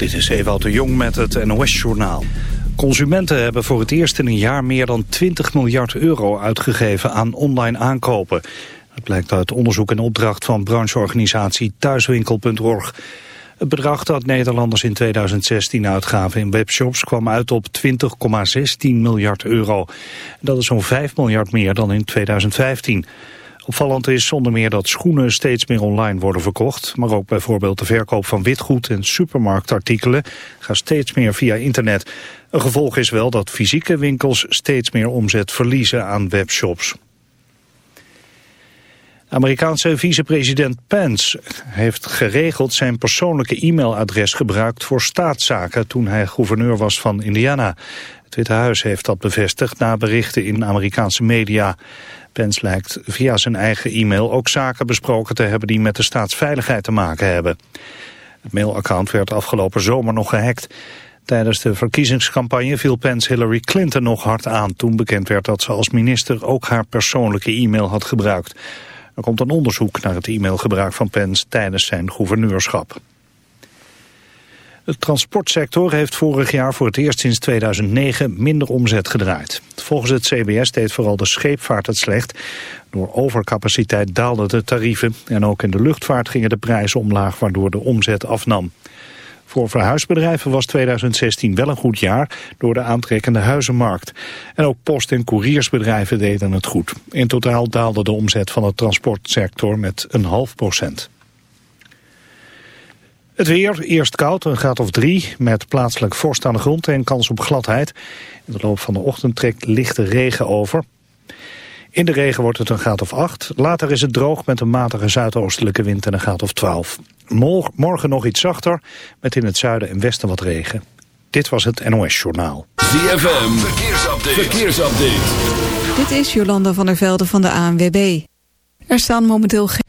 Dit is Ewout de Jong met het NOS-journaal. Consumenten hebben voor het eerst in een jaar meer dan 20 miljard euro uitgegeven aan online aankopen. Dat blijkt uit onderzoek en opdracht van brancheorganisatie Thuiswinkel.org. Het bedrag dat Nederlanders in 2016 uitgaven in webshops kwam uit op 20,16 miljard euro. Dat is zo'n 5 miljard meer dan in 2015. Opvallend is zonder meer dat schoenen steeds meer online worden verkocht. Maar ook bijvoorbeeld de verkoop van witgoed en supermarktartikelen gaat steeds meer via internet. Een gevolg is wel dat fysieke winkels steeds meer omzet verliezen aan webshops. Amerikaanse vicepresident Pence heeft geregeld zijn persoonlijke e-mailadres gebruikt voor staatszaken toen hij gouverneur was van Indiana. Het Witte Huis heeft dat bevestigd na berichten in Amerikaanse media. Pence lijkt via zijn eigen e-mail ook zaken besproken te hebben die met de staatsveiligheid te maken hebben. Het mailaccount werd afgelopen zomer nog gehackt. Tijdens de verkiezingscampagne viel Pence Hillary Clinton nog hard aan... toen bekend werd dat ze als minister ook haar persoonlijke e-mail had gebruikt. Er komt een onderzoek naar het e-mailgebruik van Pence tijdens zijn gouverneurschap. De transportsector heeft vorig jaar voor het eerst sinds 2009 minder omzet gedraaid. Volgens het CBS deed vooral de scheepvaart het slecht. Door overcapaciteit daalden de tarieven en ook in de luchtvaart gingen de prijzen omlaag waardoor de omzet afnam. Voor verhuisbedrijven was 2016 wel een goed jaar door de aantrekkende huizenmarkt. En ook post- en couriersbedrijven deden het goed. In totaal daalde de omzet van de transportsector met een half procent. Het weer, eerst koud, een graad of drie, met plaatselijk vorst aan de grond en kans op gladheid. In de loop van de ochtend trekt lichte regen over. In de regen wordt het een graad of 8. Later is het droog met een matige zuidoostelijke wind en een graad of 12. Morgen nog iets zachter, met in het zuiden en westen wat regen. Dit was het NOS Journaal. ZFM, verkeersupdate. verkeersupdate. Dit is Jolanda van der Velde van de ANWB. Er staan momenteel geen...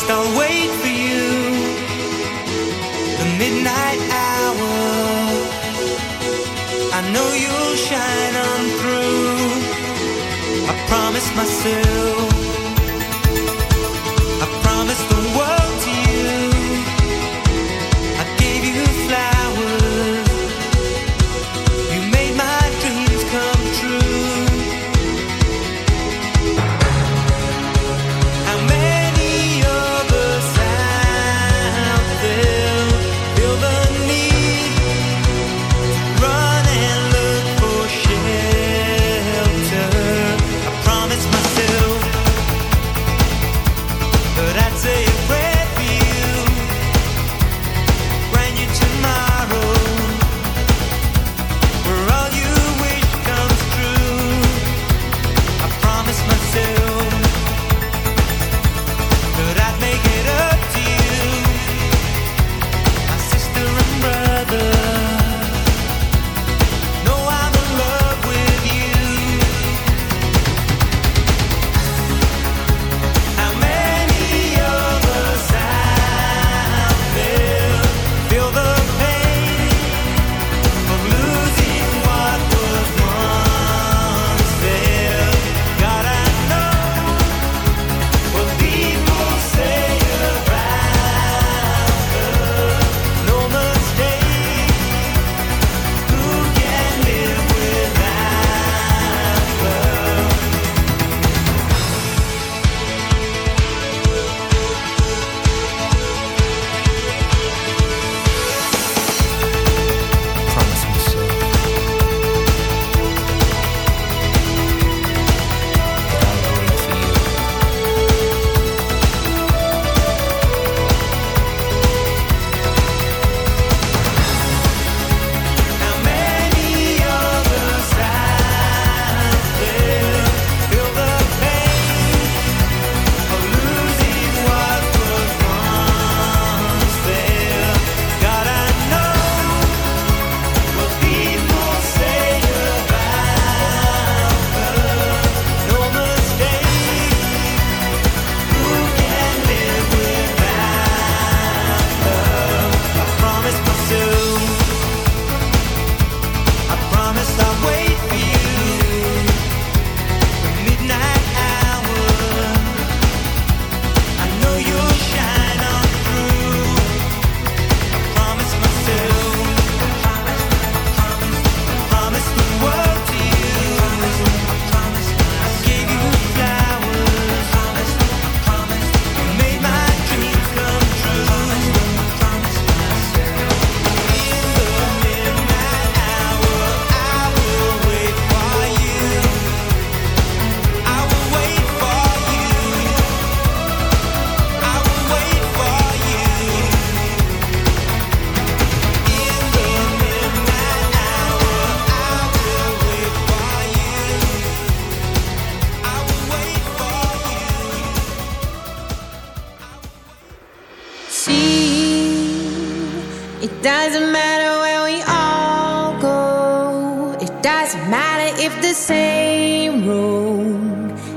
Promised I'll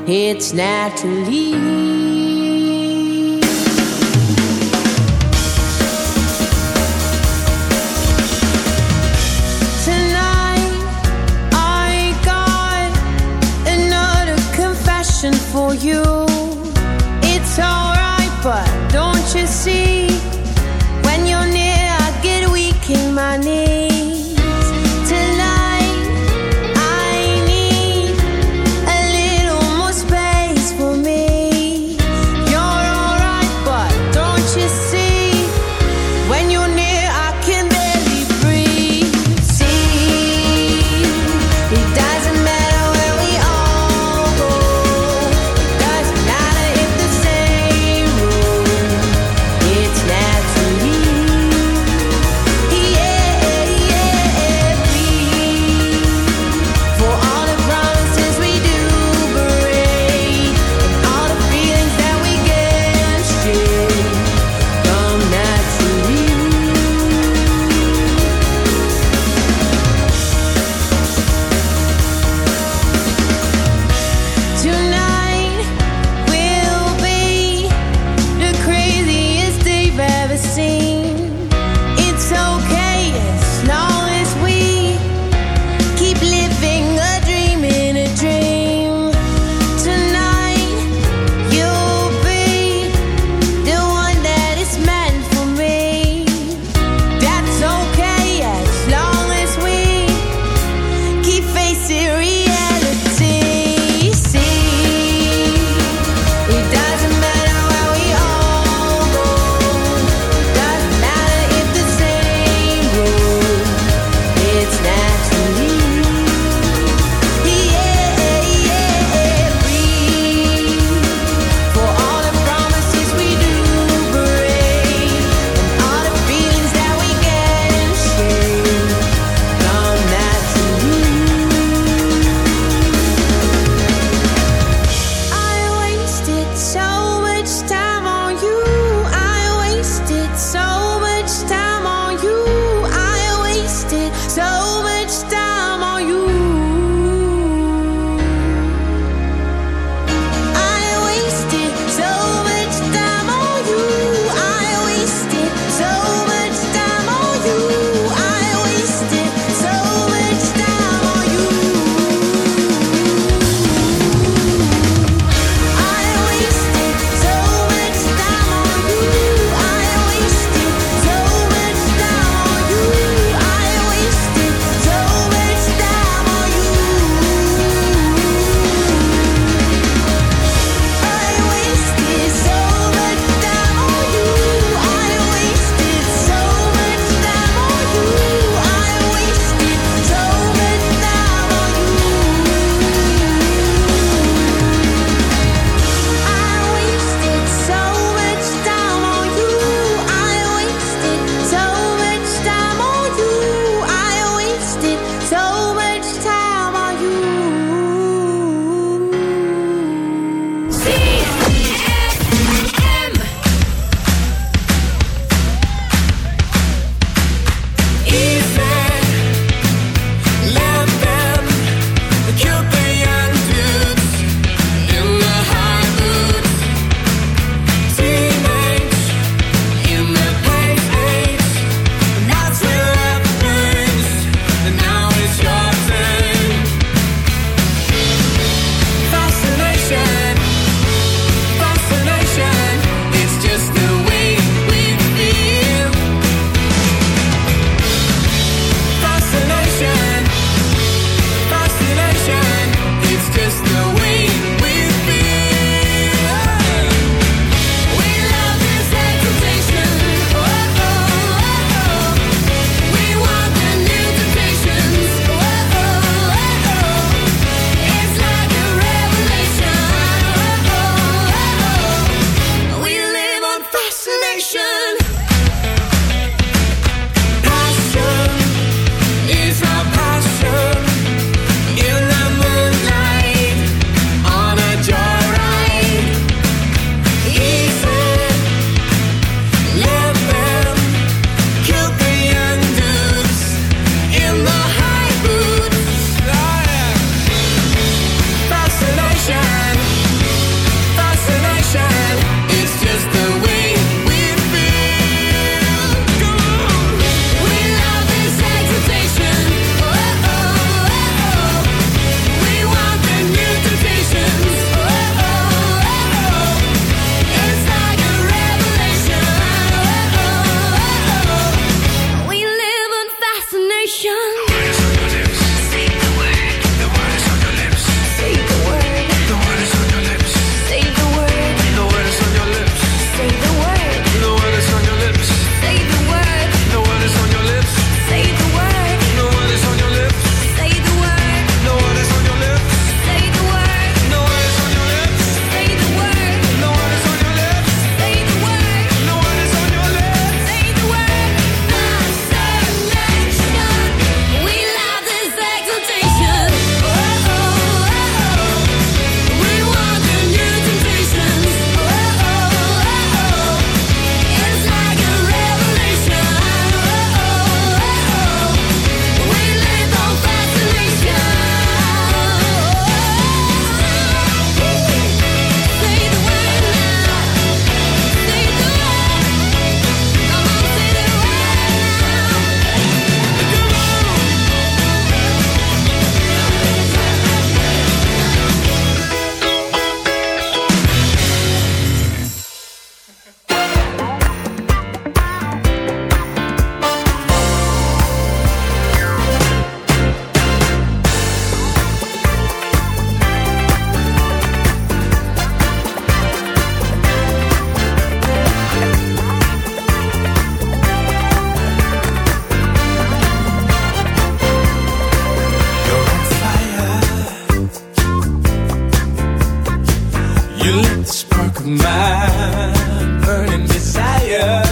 It's naturally. burning desire.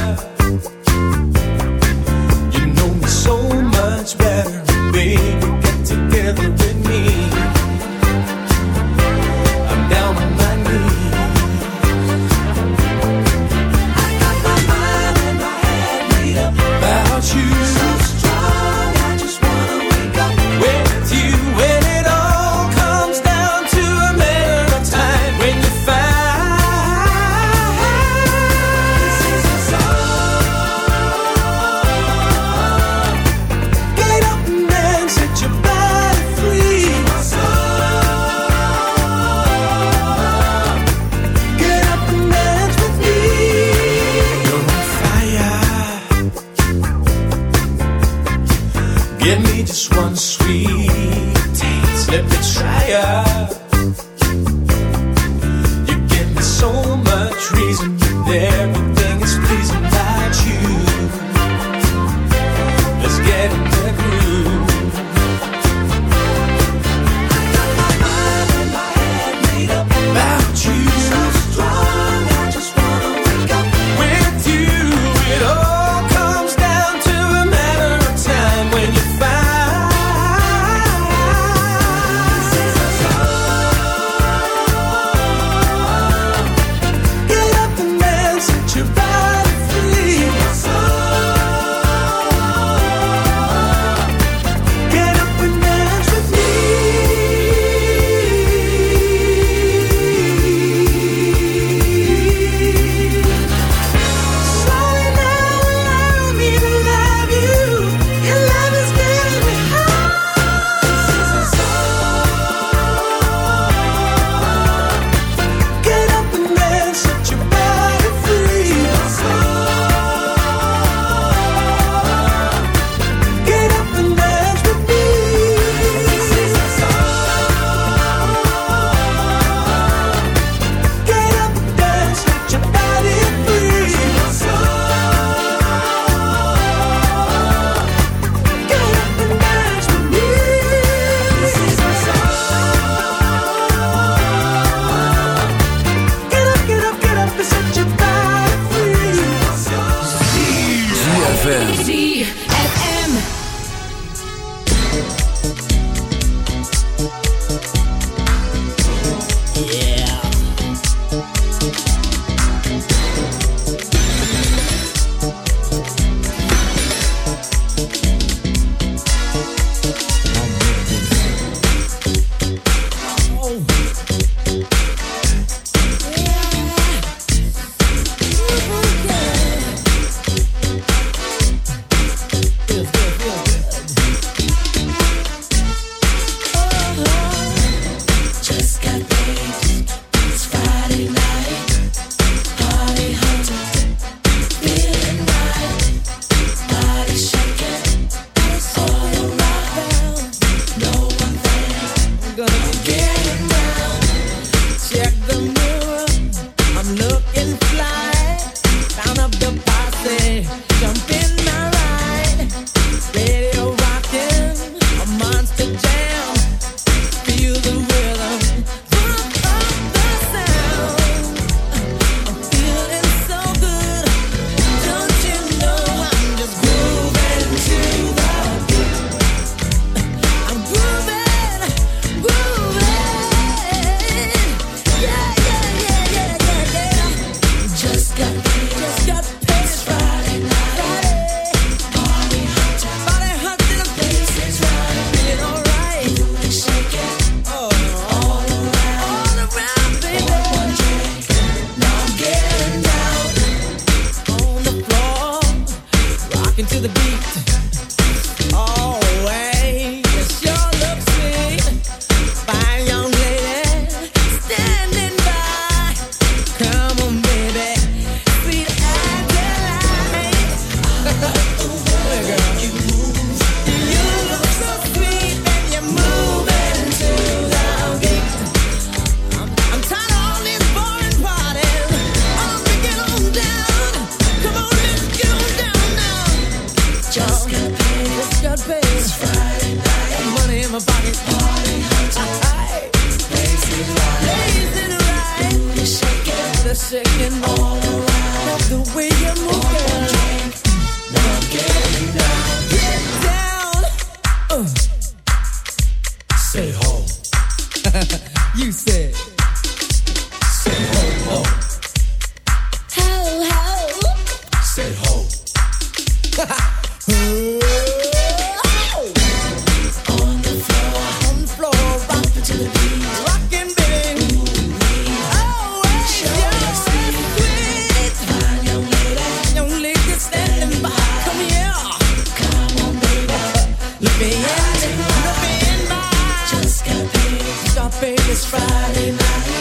baby's Friday night.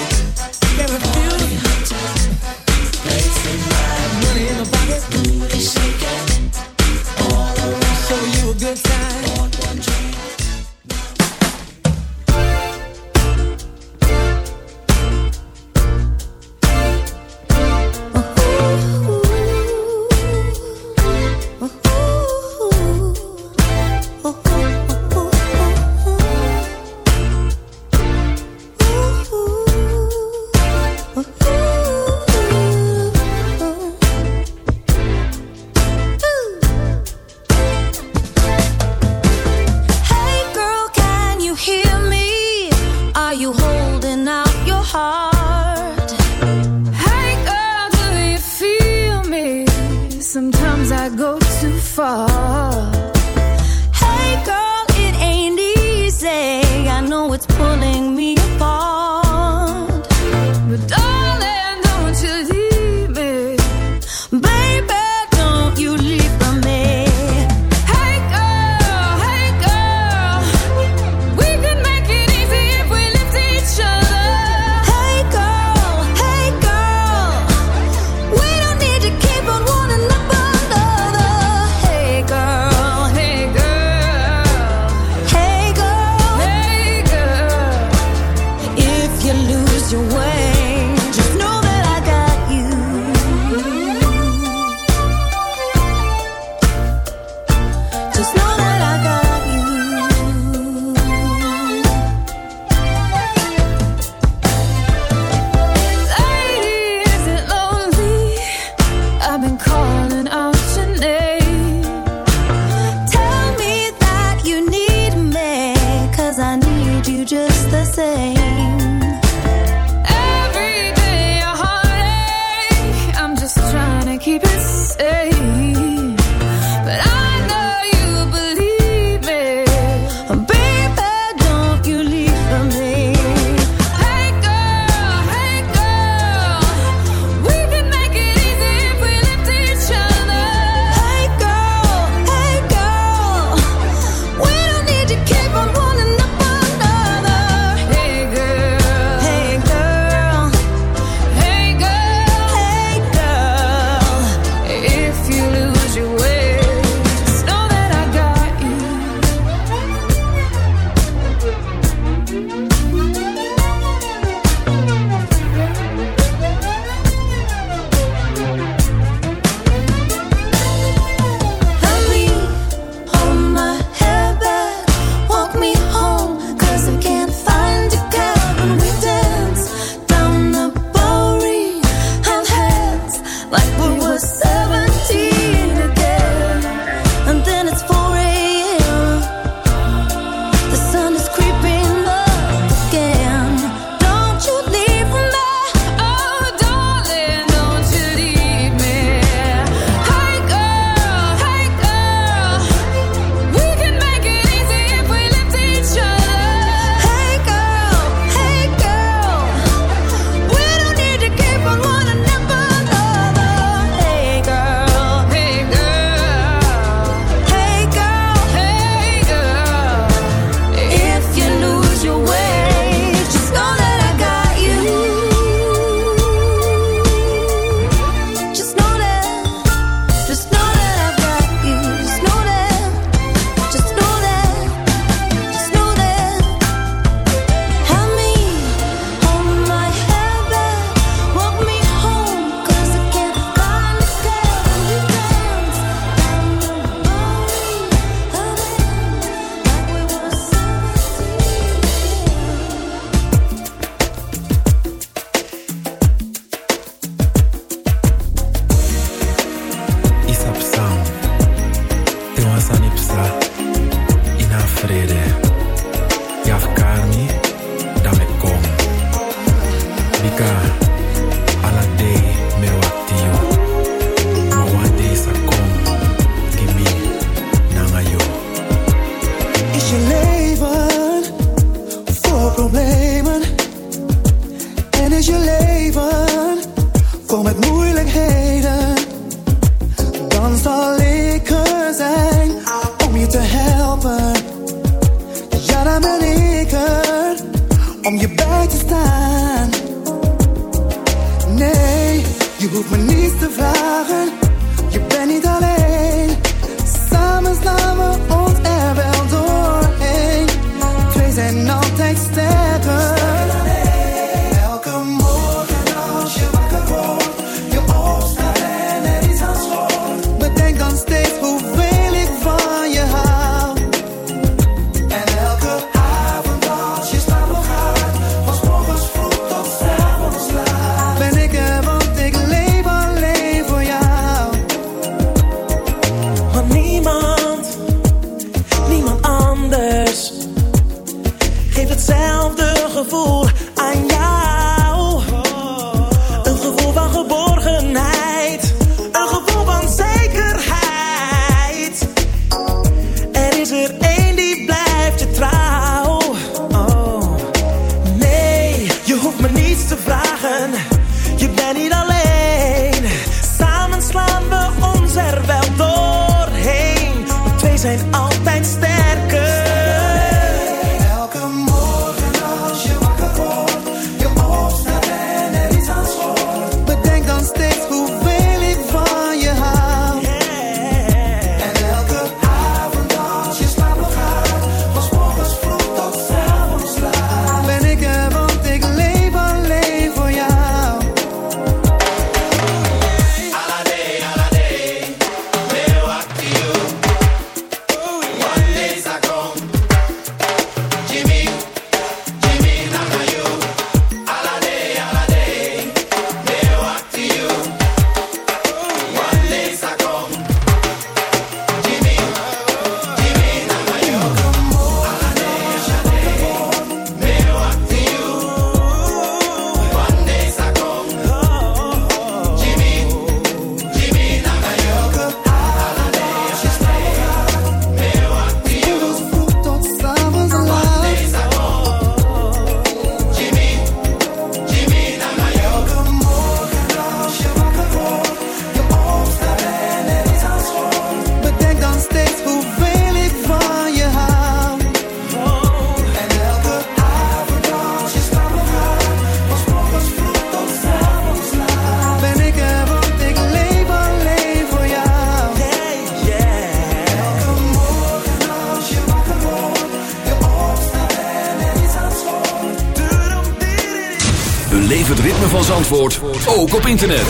Zandvoort, ook op internet.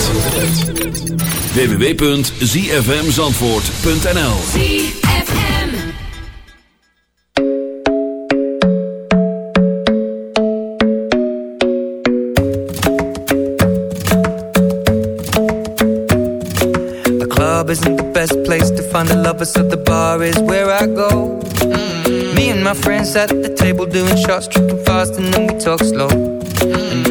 www.zfmzandvoort.nl The club isn't the best place to find the lovers, so the bar is where I go. Mm. Me and my friends at the table doing shots, tripping fast, and then we talk slow.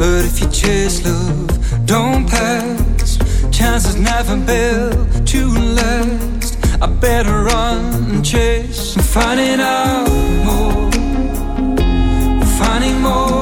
But if you chase love, don't pass. Chances never built to last. I better run and chase. I'm finding out more. I'm finding more.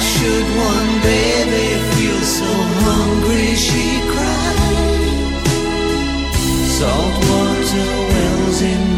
should one feel so hungry, she cried. Salt water wells in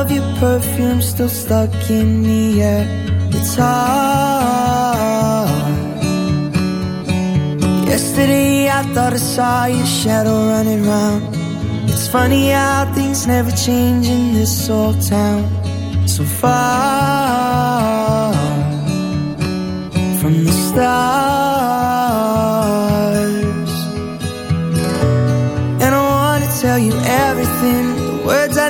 of your perfume still stuck in the air. It's hard. Yesterday I thought I saw your shadow running round. It's funny how things never change in this old town. So far from the stars. And I wanna tell you everything. The words I